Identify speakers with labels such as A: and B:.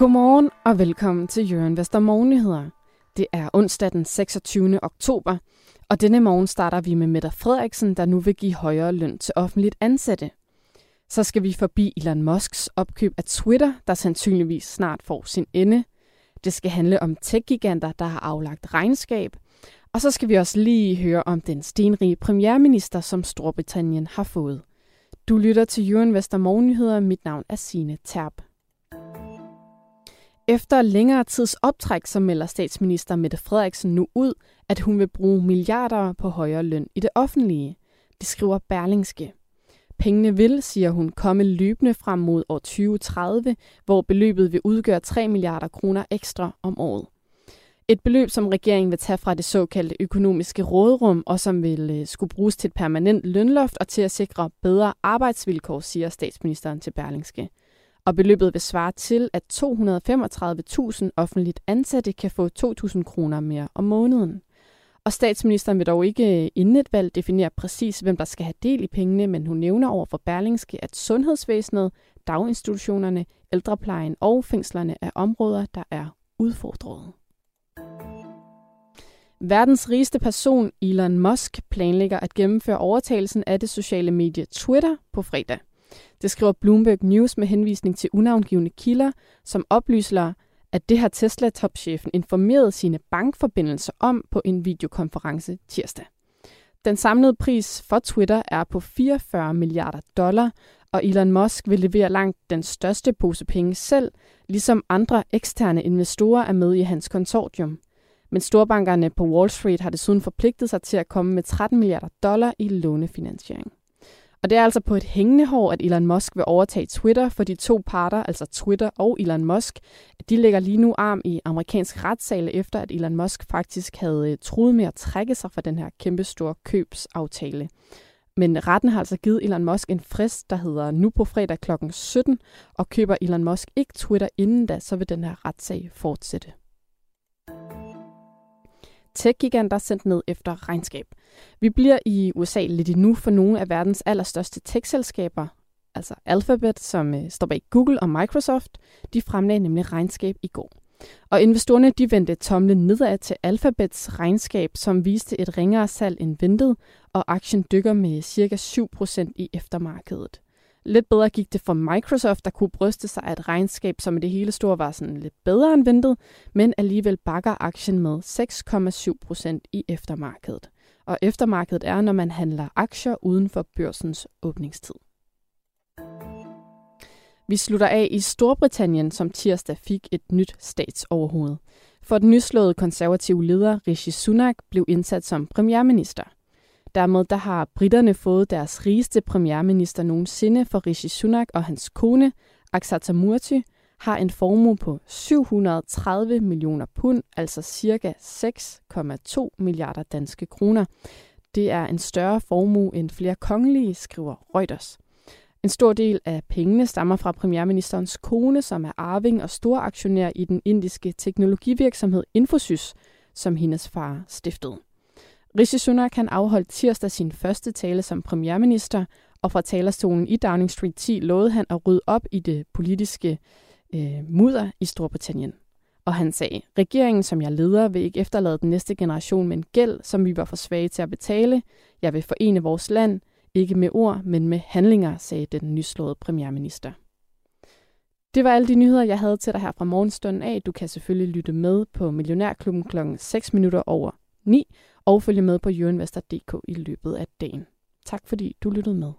A: Godmorgen og velkommen til Jørgen Vester Morgennyheder. Det er onsdag den 26. oktober, og denne morgen starter vi med Mette Frederiksen, der nu vil give højere løn til offentligt ansatte. Så skal vi forbi Elon Musks opkøb af Twitter, der sandsynligvis snart får sin ende. Det skal handle om tech-giganter, der har aflagt regnskab. Og så skal vi også lige høre om den stenrige premierminister, som Storbritannien har fået. Du lytter til Jørgen Vester Morgennyheder. Mit navn er Sine Terp. Efter længere tids optræk, så melder statsminister Mette Frederiksen nu ud, at hun vil bruge milliarder på højere løn i det offentlige. Det skriver Berlingske. Pengene vil, siger hun, komme løbende frem mod år 2030, hvor beløbet vil udgøre 3 milliarder kroner ekstra om året. Et beløb, som regeringen vil tage fra det såkaldte økonomiske rådrum, og som vil øh, skulle bruges til et permanent lønloft og til at sikre bedre arbejdsvilkår, siger statsministeren til Berlingske og beløbet vil svare til, at 235.000 offentligt ansatte kan få 2.000 kroner mere om måneden. Og statsministeren vil dog ikke øh, inden et valg definere præcis, hvem der skal have del i pengene, men hun nævner over for Berlingske, at sundhedsvæsenet, daginstitutionerne, ældreplejen og fængslerne er områder, der er udfordret. Verdens rigeste person, Elon Musk, planlægger at gennemføre overtagelsen af det sociale medie Twitter på fredag. Det skriver Bloomberg News med henvisning til unavngivende kilder, som oplyser, at det har Tesla-topchefen informeret sine bankforbindelser om på en videokonference tirsdag. Den samlede pris for Twitter er på 44 milliarder dollar, og Elon Musk vil levere langt den største pose penge selv, ligesom andre eksterne investorer er med i hans konsortium. Men storbankerne på Wall Street har desuden forpligtet sig til at komme med 13 milliarder dollar i lånefinansiering. Og det er altså på et hængende hår, at Elon Musk vil overtage Twitter, for de to parter, altså Twitter og Elon Musk, de lægger lige nu arm i amerikansk retssale, efter at Elon Musk faktisk havde øh, truet med at trække sig fra den her kæmpestore købsaftale. Men retten har altså givet Elon Musk en frist, der hedder nu på fredag kl. 17, og køber Elon Musk ikke Twitter inden da, så vil den her retssag fortsætte. Tech-giganter sendt ned efter regnskab. Vi bliver i USA lidt endnu for nogle af verdens allerstørste tech-selskaber, altså Alphabet, som øh, står bag Google og Microsoft, de fremlagde nemlig regnskab i går. Og investorerne de vendte tomlen nedad til Alphabets regnskab, som viste et ringere salg end ventet, og aktien dykker med ca. 7% i eftermarkedet. Lidt bedre gik det for Microsoft, der kunne bryste sig af et regnskab, som i det hele store var sådan lidt bedre end ventet, men alligevel bakker aktien med 6,7% i eftermarkedet. Og eftermarkedet er, når man handler aktier uden for børsens åbningstid. Vi slutter af i Storbritannien, som tirsdag fik et nyt statsoverhoved. For den nyslåede konservative leder Rishi Sunak blev indsat som premierminister – Dermed der har britterne fået deres rigeste premierminister nogensinde, for Rishi Sunak og hans kone, Aksata Murti, har en formue på 730 millioner pund, altså cirka 6,2 milliarder danske kroner. Det er en større formue end flere kongelige, skriver Reuters. En stor del af pengene stammer fra premierministerens kone, som er arving og storaktionær i den indiske teknologivirksomhed Infosys, som hendes far stiftede. Rishi Sunak kan afholdt tirsdag sin første tale som premierminister, og fra talerstolen i Downing Street 10 lovede han at rydde op i det politiske øh, mudder i Storbritannien. Og han sagde, regeringen, som jeg leder, vil ikke efterlade den næste generation med en gæld, som vi var for svage til at betale. Jeg vil forene vores land, ikke med ord, men med handlinger, sagde den nyslåede premierminister. Det var alle de nyheder, jeg havde til dig her fra morgenstunden af. Du kan selvfølgelig lytte med på Millionærklubben kl. 6 minutter over 9 og følge med på youinvestor.dk i løbet af dagen. Tak fordi du lyttede med.